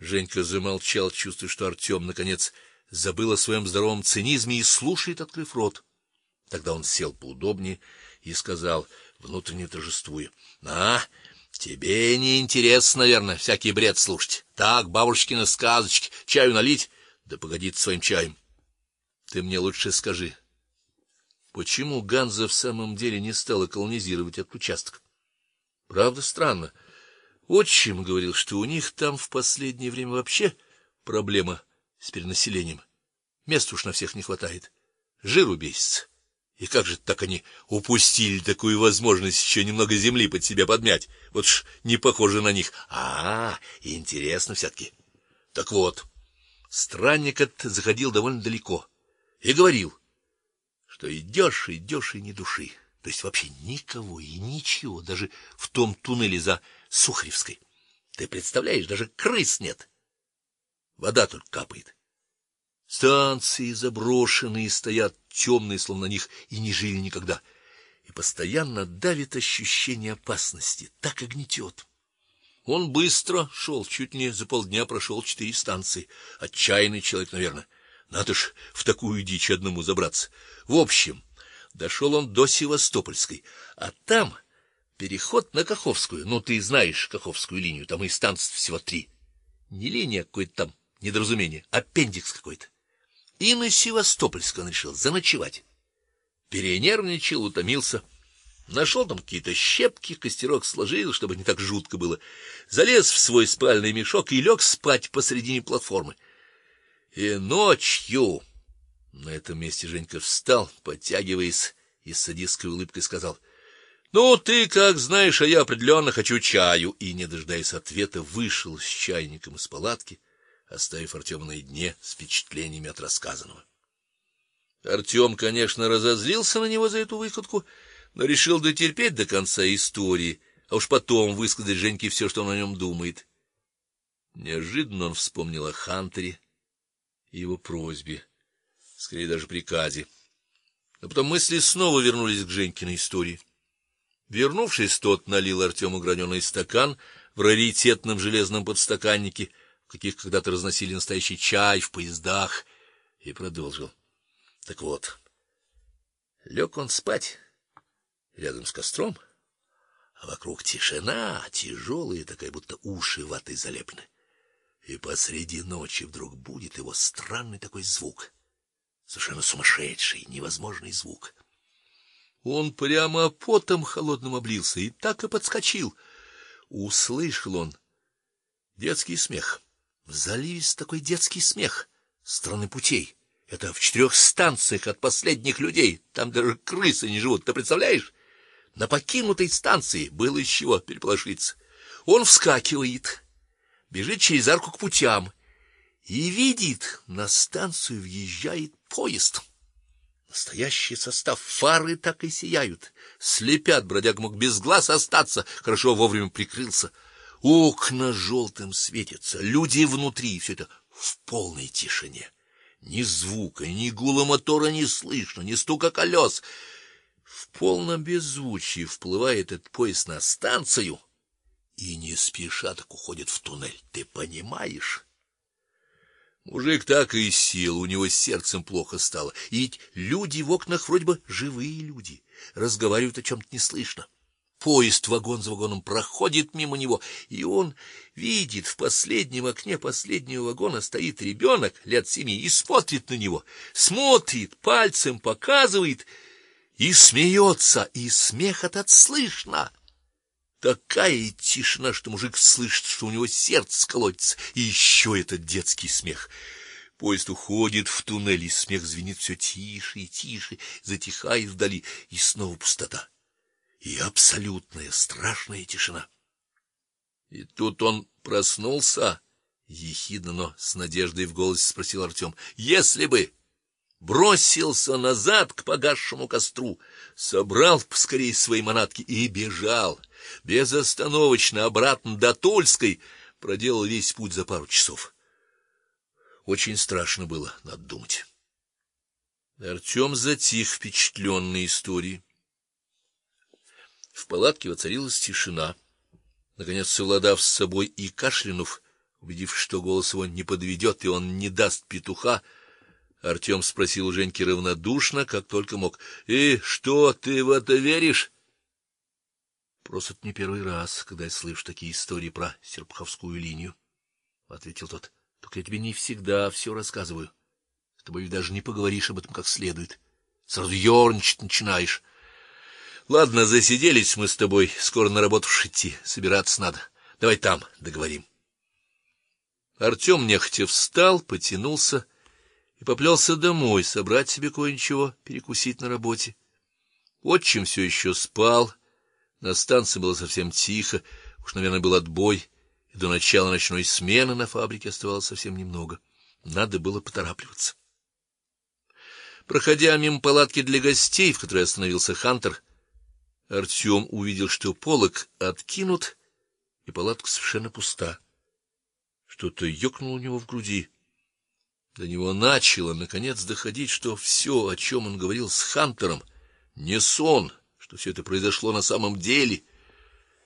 Женька замолчал, чувствуя, что Артем наконец забыл о своем здоровом цинизме и слушает, открыв рот. Тогда он сел поудобнее и сказал, внутренне торжествуя: "На, тебе не интересно, наверное, всякий бред слушать. Так, бабушкины сказочки, чаю налить, да погоди своим чаем. Ты мне лучше скажи, почему Ганза в самом деле не стала колонизировать этот участок? Правда странно. Отчим говорил, что у них там в последнее время вообще проблема с перенаселением. Мест уж на всех не хватает. Жиру бесится. И как же так они упустили такую возможность еще немного земли под себя подмять? Вот ж не похоже на них. А, -а, интересно все таки Так вот, странник этот заходил довольно далеко и говорил, что идешь, идешь и ни души. То есть вообще никого и ничего, даже в том туннеле за Сухаревской. Ты представляешь, даже крыс нет. Вода только капает. Станции заброшенные стоят, темные, словно на них и не жили никогда. И постоянно давит ощущение опасности, так и гнетет. Он быстро шел, чуть не за полдня прошел четыре станции. Отчаянный человек, наверное. Надо ж в такую дичь одному забраться. В общем, дошел он до Севастопольской, а там переход на Каховскую. Ну ты знаешь Каховскую линию, там и станций всего три. Не линия какой-то там, недоразумение, аппендикс какой-то. И на Севастопольской он решил заночевать. Перенервничал, утомился. Нашел там какие-то щепки, костерок сложил, чтобы не так жутко было. Залез в свой спальный мешок и лег спать посредине платформы. И ночью на этом месте Женька встал, подтягиваясь и с садистской улыбкой сказал: "Ну ты как знаешь, а я определенно хочу чаю", и не дожидаясь ответа, вышел с чайником из палатки, оставив Артема наедине с впечатлениями от рассказанного. Артем, конечно, разозлился на него за эту выходку, но решил дотерпеть до конца истории, а уж потом высказать Женьке все, что он о нем думает. Неожиданно он вспомнил о Хантере и его просьбе скорее даже приказе. Но потом мысли снова вернулись к Женькиной истории. Вернувшись, тот налил Артему граненый стакан в раритетном железном подстаканнике, в каких когда-то разносили настоящий чай в поездах, и продолжил. Так вот, лег он спать рядом с костром, а вокруг тишина, тяжелая такая, будто уши ватой залеплены. И посреди ночи вдруг будет его странный такой звук совершенно сумасшедший, невозможный звук. Он прямо потом холодным облился и так и подскочил. Услышал он детский смех. В заливе такой детский смех страны путей. Это в четырех станциях от последних людей. Там даже крысы не живут, ты представляешь? На покинутой станции было из чего переполошиться. Он вскакивает, бежит через арку к путям и видит, на станцию въезжает поезд. Настоящий состав, фары так и сияют, слепят, бродяга мог без глаз остаться, хорошо вовремя прикрылся. Окна желтым светятся, люди внутри, все это в полной тишине. Ни звука, ни гула мотора не слышно, ни стука колес. В полном беззвучии вплывает этот поезд на станцию и не спеша так уходит в туннель. Ты понимаешь? Мужик так и сел, у него с сердцем плохо стало. И ведь люди в окнах вроде бы живые люди, разговаривают о чем то не слышно. Поезд вагон за вагоном проходит мимо него, и он видит в последнем окне последнего вагона стоит ребенок лет семи и смотрит на него, смотрит, пальцем показывает и смеется, и смех этот слышно. Такая тишина, что мужик слышит, что у него сердце колотится, и еще этот детский смех. Поезд уходит в туннель, и смех звенит все тише и тише, затихает вдали, и снова пустота. И абсолютная страшная тишина. И тут он проснулся, ехидно, но с надеждой в голосе спросил Артем: "Если бы бросился назад к погасшему костру, собрал поскорей свои манатки и бежал, безостановочно обратно до Тульской, проделал весь путь за пару часов. Очень страшно было, надо думать. Артем затих, впечатленный историей. В палатке воцарилась тишина. Наконец, совладав с собой и кашлянув, Убедившись, что голос его не подведет и он не даст петуха, Артем спросил у Женьки равнодушно, как только мог: "И что, ты в это веришь?" Просто это не первый раз, когда я слышу такие истории про Серпуховскую линию, ответил тот. Только я тебе не всегда все рассказываю. С тобой даже не поговоришь об этом как следует. Сразу ерничать начинаешь. Ладно, засиделись мы с тобой, скоро на работу идти, собираться надо. Давай там договорим. Артем нехотя встал, потянулся и поплелся домой собрать себе кое-чего перекусить на работе. Отчим все еще спал. На станции было совсем тихо, уж, наверное, был отбой, и до начала ночной смены на фабрике оставалось совсем немного. Надо было поторапливаться. Проходя мимо палатки для гостей, в которой остановился Хантер, Артем увидел, что полог откинут, и палатка совершенно пуста. Что-то ёкнуло у него в груди. До него начало наконец доходить, что все, о чем он говорил с Хантером, не сон, что все это произошло на самом деле,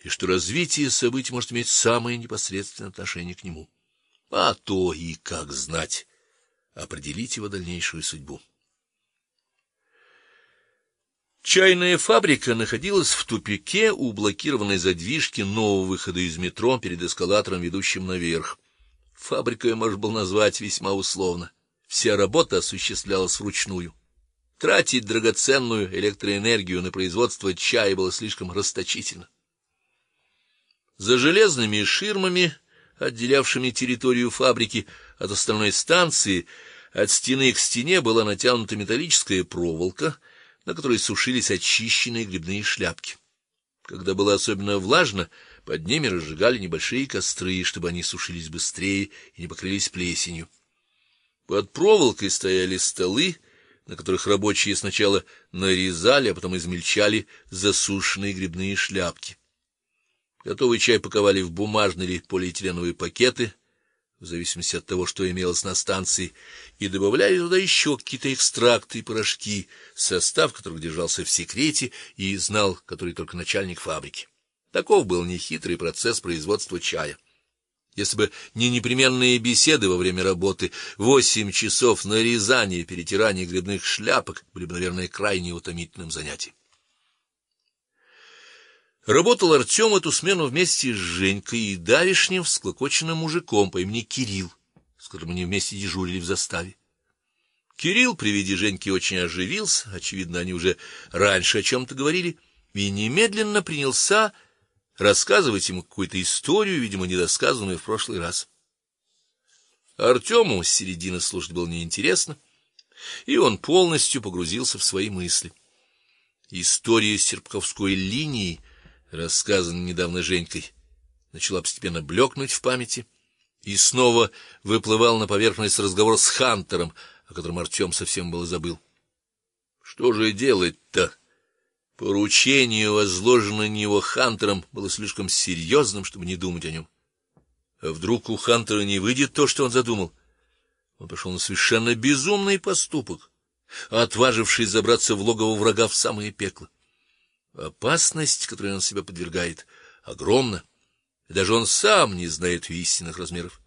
и что развитие событий может иметь самое непосредственное отношение к нему. А то и как знать, определить его дальнейшую судьбу. Чайная фабрика находилась в тупике у блокированной задвижки нового выхода из метро перед эскалатором, ведущим наверх. Фабрикой можно было назвать весьма условно. Вся работа осуществлялась вручную. Тратить драгоценную электроэнергию на производство чая было слишком расточительно. За железными ширмами, отделявшими территорию фабрики от остальной станции, от стены к стене была натянута металлическая проволока, на которой сушились очищенные грибные шляпки. Когда было особенно влажно, под ними разжигали небольшие костры, чтобы они сушились быстрее и не покрылись плесенью. Под проволокой стояли столы, на которых рабочие сначала нарезали, а потом измельчали засушенные грибные шляпки. Готовый чай паковали в бумажные или полиэтиленовые пакеты, в зависимости от того, что имелось на станции, и добавляли туда еще какие-то экстракты и порошки, состав которых держался в секрете и знал, который только начальник фабрики. Таков был нехитрый процесс производства чая. Если бы не непременные беседы во время работы, восемь часов нарезания и перетирания грибных шляпок были бы, наверное, крайне утомительным занятием. Работал Артем эту смену вместе с Женькой и давишним всклокоченным мужиком по имени Кирилл, с которым они вместе дежурили в заставе. Кирилл при виде Женьки очень оживился, очевидно, они уже раньше о чем то говорили, и немедленно принялся рассказывать ему какую-то историю, видимо, недосказанную в прошлый раз. Артему с середины слушать было неинтересно, и он полностью погрузился в свои мысли. История Серпковской линии, рассказанная недавно Женькой, начала постепенно блекнуть в памяти, и снова выплывал на поверхность разговор с Хантером, о котором Артем совсем было забыл. Что же делать-то? Поручение, возложенное на него Хантером, было слишком серьезным, чтобы не думать о нем. А вдруг у Хантера не выйдет то, что он задумал? Он пошел на совершенно безумный поступок, отважившись забраться в логово врага в самое пекло. Опасность, которой он себя подвергает, огромна, и даже он сам не знает истинных размеров.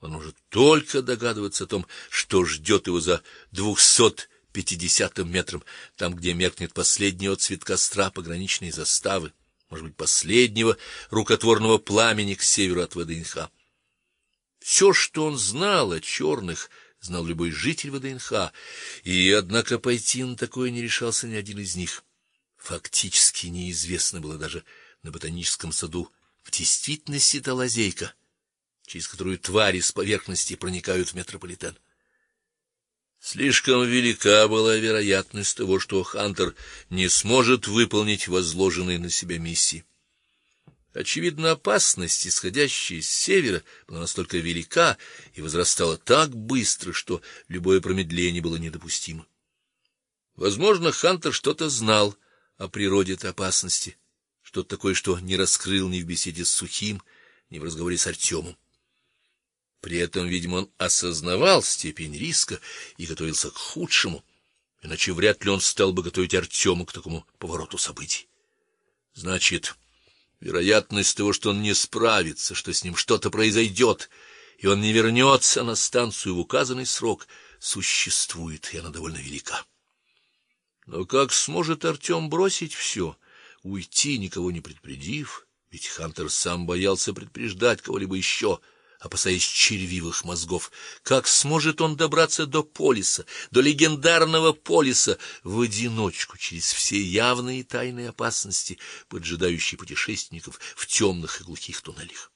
Он может только догадываться о том, что ждет его за двухсот пятидесятым метром, там, где меркнет последний отцвет костра пограничной заставы, может быть, последнего рукотворного пламени к северу от ВДНХ. Все, что он знал о черных, знал любой житель ВДНХ, и однако пойти на такое не решался ни один из них. Фактически неизвестно было даже на ботаническом саду, в действительности это лазейка, через которую твари с поверхности проникают в метрополитен. Слишком велика была вероятность того, что Хантер не сможет выполнить возложенные на себя миссии. Очевидно, опасность, исходящая с севера, была настолько велика и возрастала так быстро, что любое промедление было недопустимо. Возможно, Хантер что-то знал о природе этой опасности, что-то такое, что не раскрыл ни в беседе с Сухим, ни в разговоре с Артемом. При этом, видимо, он осознавал степень риска и готовился к худшему, иначе вряд ли он стал бы готовить Артема к такому повороту событий. Значит, вероятность того, что он не справится, что с ним что-то произойдет, и он не вернется на станцию в указанный срок, существует, и она довольно велика. Но как сможет Артем бросить все, уйти, никого не предупредив? Ведь Хантер сам боялся предупреждать кого-либо еще, опасаясь червивых мозгов. Как сможет он добраться до полиса, до легендарного полиса в одиночку через все явные и тайные опасности, поджидающие путешественников в темных и глухих туннелях?